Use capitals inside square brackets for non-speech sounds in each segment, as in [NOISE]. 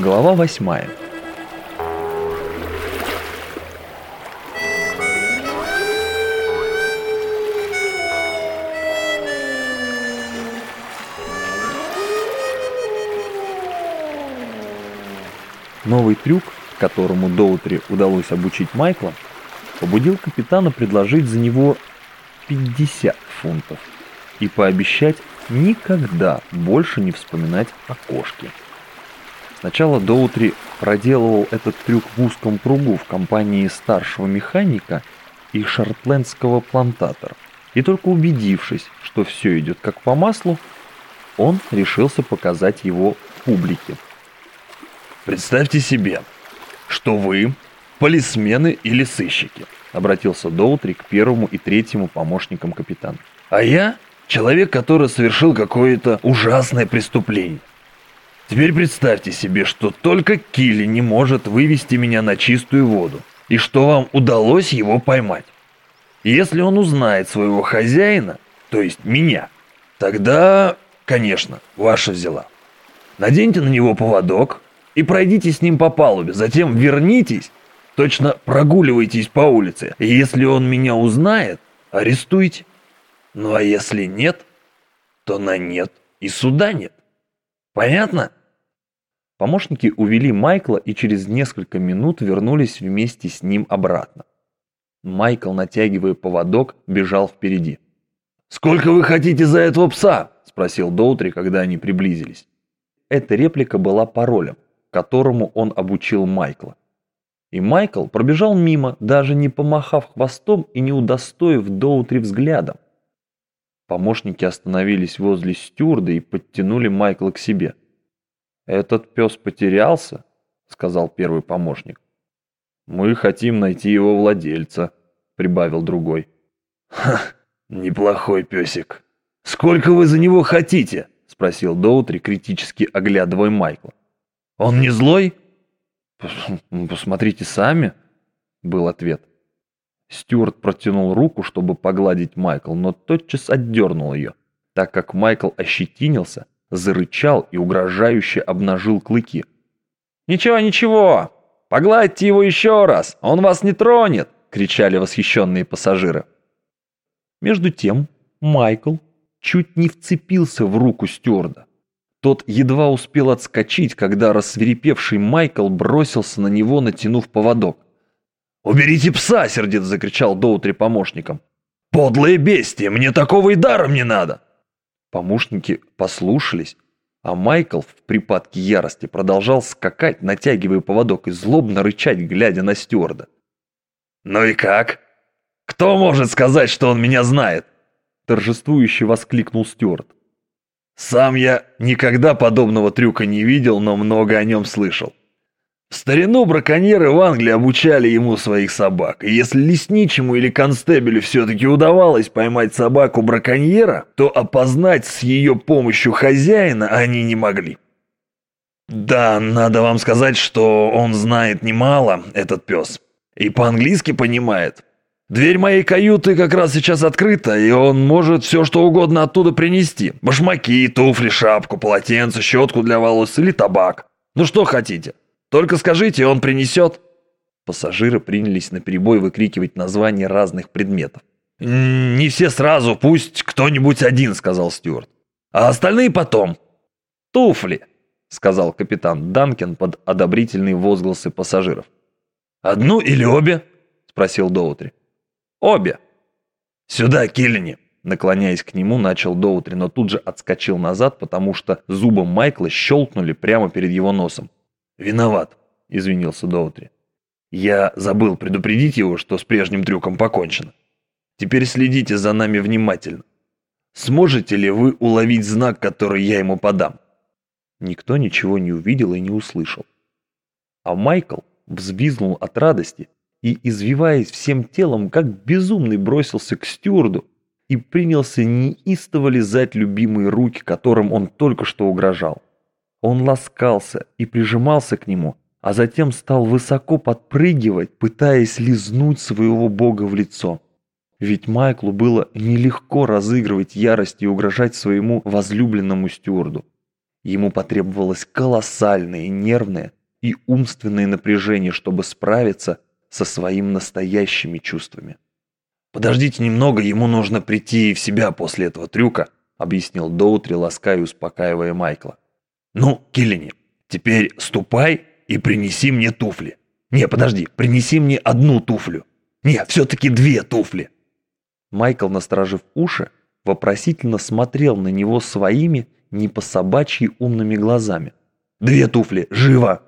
Глава восьмая. Новый трюк, которому Доутри удалось обучить Майкла, побудил капитана предложить за него 50 фунтов и пообещать никогда больше не вспоминать о кошке. Сначала Доутри проделывал этот трюк в узком кругу в компании старшего механика и шартлендского плантатора. И только убедившись, что все идет как по маслу, он решился показать его публике. Представьте себе, что вы полисмены или сыщики, обратился Доутри к первому и третьему помощникам капитана. А я человек, который совершил какое-то ужасное преступление. Теперь представьте себе, что только Килли не может вывести меня на чистую воду, и что вам удалось его поймать. Если он узнает своего хозяина, то есть меня, тогда, конечно, ваша взяла. Наденьте на него поводок и пройдите с ним по палубе, затем вернитесь, точно прогуливайтесь по улице, и если он меня узнает, арестуйте. Ну а если нет, то на нет и суда нет. Понятно? Помощники увели Майкла и через несколько минут вернулись вместе с ним обратно. Майкл, натягивая поводок, бежал впереди. «Сколько вы хотите за этого пса?» – спросил Доутри, когда они приблизились. Эта реплика была паролем, которому он обучил Майкла. И Майкл пробежал мимо, даже не помахав хвостом и не удостоив Доутри взглядом. Помощники остановились возле стюарда и подтянули Майкла к себе. «Этот пес потерялся?» — сказал первый помощник. «Мы хотим найти его владельца», — прибавил другой. «Ха, неплохой песик. Сколько вы за него хотите?» — спросил Доутри, критически оглядывая Майкла. «Он не злой?» «Посмотрите сами», — был ответ. Стюарт протянул руку, чтобы погладить Майкл, но тотчас отдернул ее, так как Майкл ощетинился зарычал и угрожающе обнажил клыки. «Ничего, ничего! Погладьте его еще раз! Он вас не тронет!» — кричали восхищенные пассажиры. Между тем Майкл чуть не вцепился в руку стюарда. Тот едва успел отскочить, когда рассверепевший Майкл бросился на него, натянув поводок. «Уберите пса!» — сердито закричал Доутри помощникам. «Подлое бестие! Мне такого и даром не надо!» Помощники послушались, а Майкл в припадке ярости продолжал скакать, натягивая поводок и злобно рычать, глядя на стюарда. «Ну и как? Кто может сказать, что он меня знает?» Торжествующе воскликнул стюард. «Сам я никогда подобного трюка не видел, но много о нем слышал. Старину браконьеры в Англии обучали ему своих собак, и если лесничему или констебелю все-таки удавалось поймать собаку браконьера, то опознать с ее помощью хозяина они не могли. Да, надо вам сказать, что он знает немало, этот пес, и по-английски понимает. Дверь моей каюты как раз сейчас открыта, и он может все что угодно оттуда принести. Башмаки, туфли, шапку, полотенце, щетку для волос или табак. Ну что хотите. Только скажите, он принесет?» Пассажиры принялись наперебой выкрикивать названия разных предметов. «Не все сразу, пусть кто-нибудь один», — сказал Стюарт. «А остальные потом». «Туфли», — сказал капитан Данкен под одобрительные возгласы пассажиров. «Одну или обе?» — спросил Доутри. «Обе». «Сюда, Киллини!» Наклоняясь к нему, начал Доутри, но тут же отскочил назад, потому что зубом Майкла щелкнули прямо перед его носом. «Виноват», — извинился Доутри. «Я забыл предупредить его, что с прежним трюком покончено. Теперь следите за нами внимательно. Сможете ли вы уловить знак, который я ему подам?» Никто ничего не увидел и не услышал. А Майкл взвизгнул от радости и, извиваясь всем телом, как безумный бросился к стюарду и принялся неистово лизать любимые руки, которым он только что угрожал. Он ласкался и прижимался к нему, а затем стал высоко подпрыгивать, пытаясь лизнуть своего бога в лицо. Ведь Майклу было нелегко разыгрывать ярость и угрожать своему возлюбленному стюарду. Ему потребовалось колоссальное нервное и умственное напряжение, чтобы справиться со своими настоящими чувствами. «Подождите немного, ему нужно прийти в себя после этого трюка», объяснил Доутри, лаская и успокаивая Майкла. «Ну, Киллини, теперь ступай и принеси мне туфли. Не, подожди, принеси мне одну туфлю. Не, все-таки две туфли». Майкл, насторожив уши, вопросительно смотрел на него своими, не по собачьи умными глазами. «Две туфли, живо!»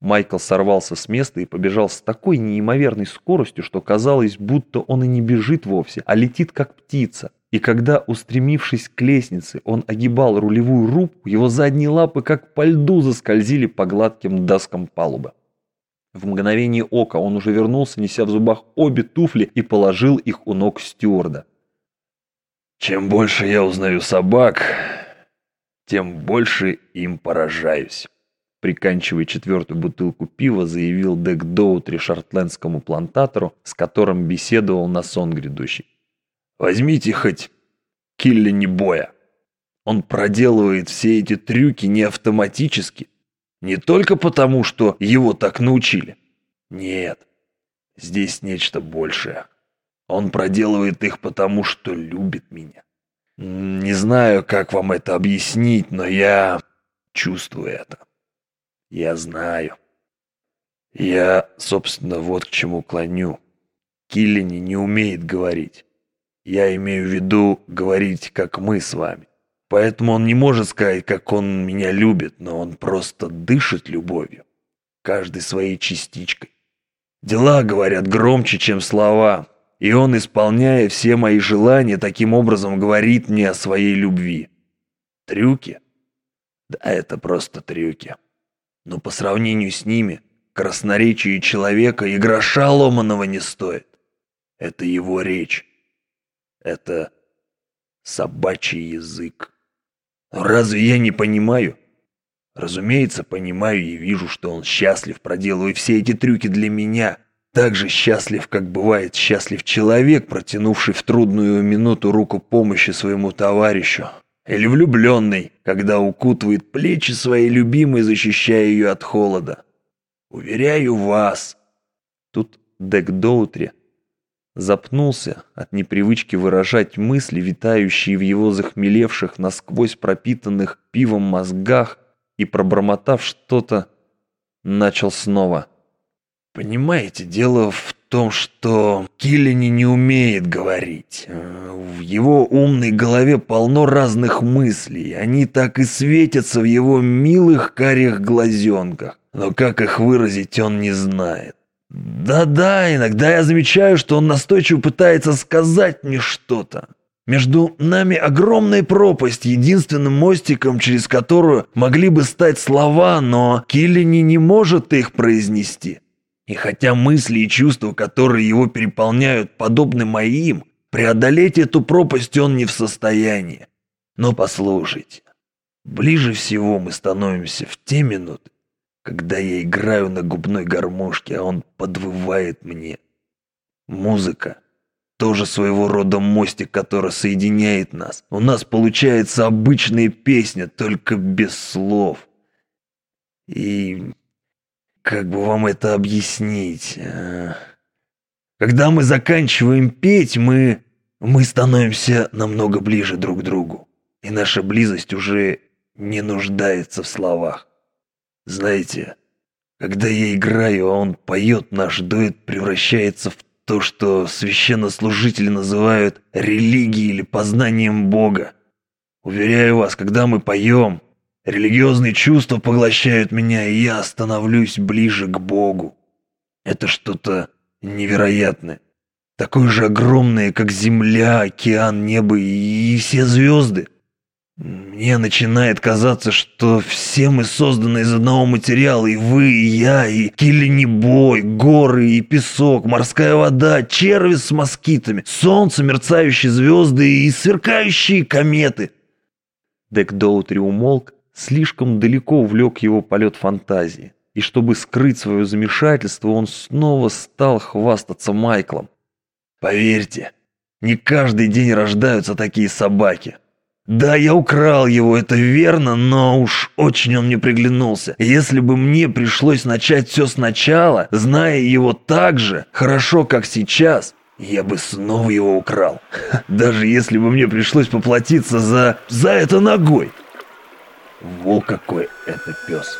Майкл сорвался с места и побежал с такой неимоверной скоростью, что казалось, будто он и не бежит вовсе, а летит как птица. И когда, устремившись к лестнице, он огибал рулевую рубку, его задние лапы как по льду заскользили по гладким доскам палубы. В мгновение ока он уже вернулся, неся в зубах обе туфли и положил их у ног стюарда. «Чем больше я узнаю собак, тем больше им поражаюсь». Приканчивая четвертую бутылку пива, заявил Дек Доутри шартлендскому плантатору, с которым беседовал на сон грядущий. «Возьмите хоть Киллини Боя. Он проделывает все эти трюки не автоматически, не только потому, что его так научили. Нет, здесь нечто большее. Он проделывает их потому, что любит меня. Не знаю, как вам это объяснить, но я чувствую это. Я знаю. Я, собственно, вот к чему клоню. Киллини не умеет говорить. Я имею в виду говорить, как мы с вами. Поэтому он не может сказать, как он меня любит, но он просто дышит любовью. Каждой своей частичкой. Дела говорят громче, чем слова. И он, исполняя все мои желания, таким образом говорит мне о своей любви. Трюки? Да это просто трюки но по сравнению с ними красноречие человека и гроша ломаного не стоит. Это его речь. Это собачий язык. Разве я не понимаю? Разумеется, понимаю и вижу, что он счастлив, проделывая все эти трюки для меня. Так же счастлив, как бывает счастлив человек, протянувший в трудную минуту руку помощи своему товарищу. Или влюбленный, когда укутывает плечи своей любимой, защищая ее от холода. Уверяю вас. Тут Дек Доутри запнулся от непривычки выражать мысли, витающие в его захмелевших, насквозь пропитанных пивом мозгах, и, пробормотав что-то, начал снова. «Понимаете, дело в том, что Киллини не умеет говорить. В его умной голове полно разных мыслей. Они так и светятся в его милых карих глазенках. Но как их выразить, он не знает. Да-да, иногда я замечаю, что он настойчиво пытается сказать мне что-то. Между нами огромная пропасть, единственным мостиком, через которую могли бы стать слова, но Киллини не может их произнести. И хотя мысли и чувства, которые его переполняют, подобны моим, преодолеть эту пропасть он не в состоянии. Но послушайте, ближе всего мы становимся в те минуты, когда я играю на губной гармошке, а он подвывает мне. Музыка тоже своего рода мостик, который соединяет нас. У нас получается обычная песня, только без слов. И как бы вам это объяснить? А? Когда мы заканчиваем петь, мы... мы становимся намного ближе друг к другу. И наша близость уже не нуждается в словах. Знаете, когда я играю, а он поет, наш дуэт превращается в то, что священнослужители называют религией или познанием Бога. Уверяю вас, когда мы поем, Религиозные чувства поглощают меня, и я становлюсь ближе к Богу. Это что-то невероятное. Такое же огромное, как земля, океан, небо и все звезды. Мне начинает казаться, что все мы созданы из одного материала, и вы, и я, и килинебой, горы и песок, морская вода, черви с москитами, солнце, мерцающие звезды и сверкающие кометы. Дек Доутри умолк, Слишком далеко увлек его полет фантазии, и чтобы скрыть свое замешательство, он снова стал хвастаться Майклом. «Поверьте, Не каждый день рождаются такие собаки. Да, я украл его, это верно, но уж очень он мне приглянулся. Если бы мне пришлось начать все сначала, зная его так же хорошо, как сейчас, я бы снова его украл. [LAUGHS] Даже если бы мне пришлось поплатиться за... за это ногой. Во какой это пес.